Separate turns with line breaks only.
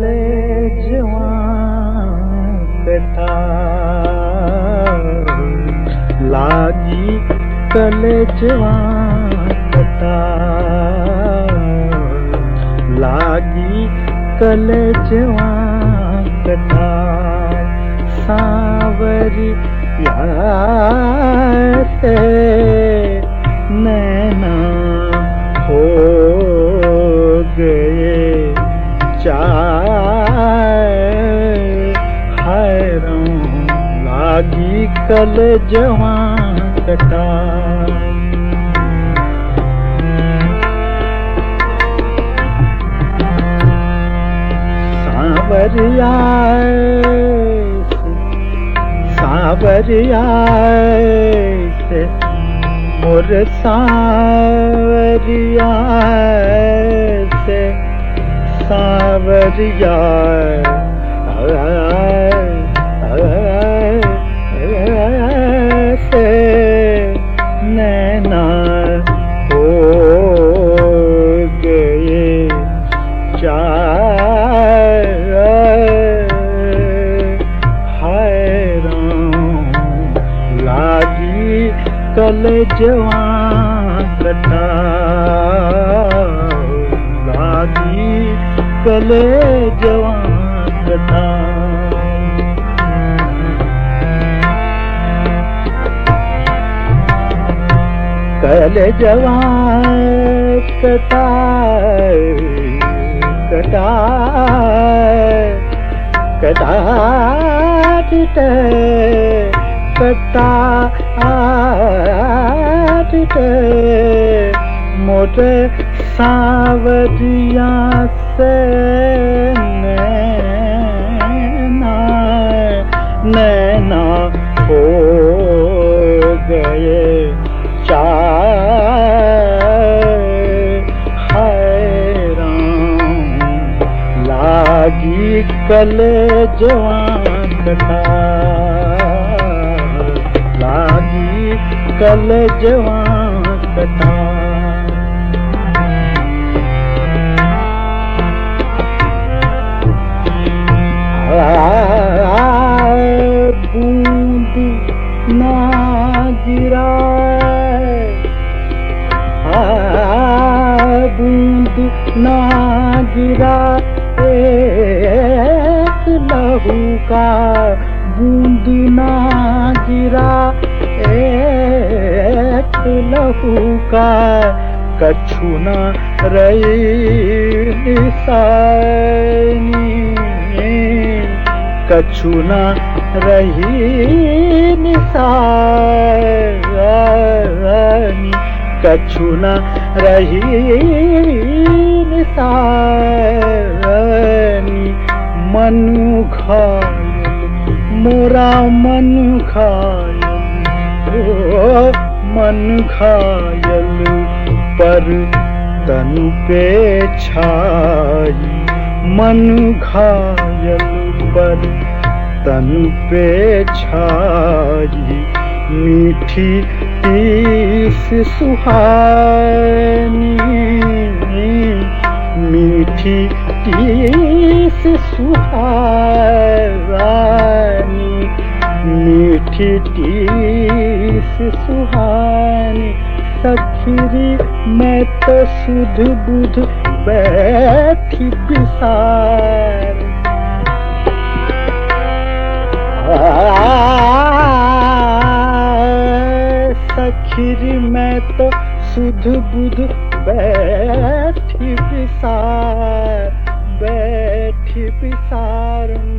वाले जवान लागी कले जवान लागी कले जवान सावरी यार से लागी कल जवा कटा सावरिया सावरिया से सावरिया सावरिया हो हैरान लागी कल जवान लागी कल जवान जवान कतार कटा कदा कतार मोट से कल जवान कल जवान आंदी नागिड़ा लहू का बूंद ना गिरा। एक लहू का कछु न रही निशानी। कछु न रही निशानी। कछु न रही निशानी। मनु घायल, मोरा मन घायल, ओ मन घायल, पर तनु पे छाई। मन घायल, पर तनु पे छाई। मीठी तीस सुहानी, मीठी तीस सुहानी, मीठी तीस सुहानी, सखीरी मैं तो सुध बुध बैठी बिसार। सखीरी मैं तो सुध बुध बैठी बिसार। que pensaram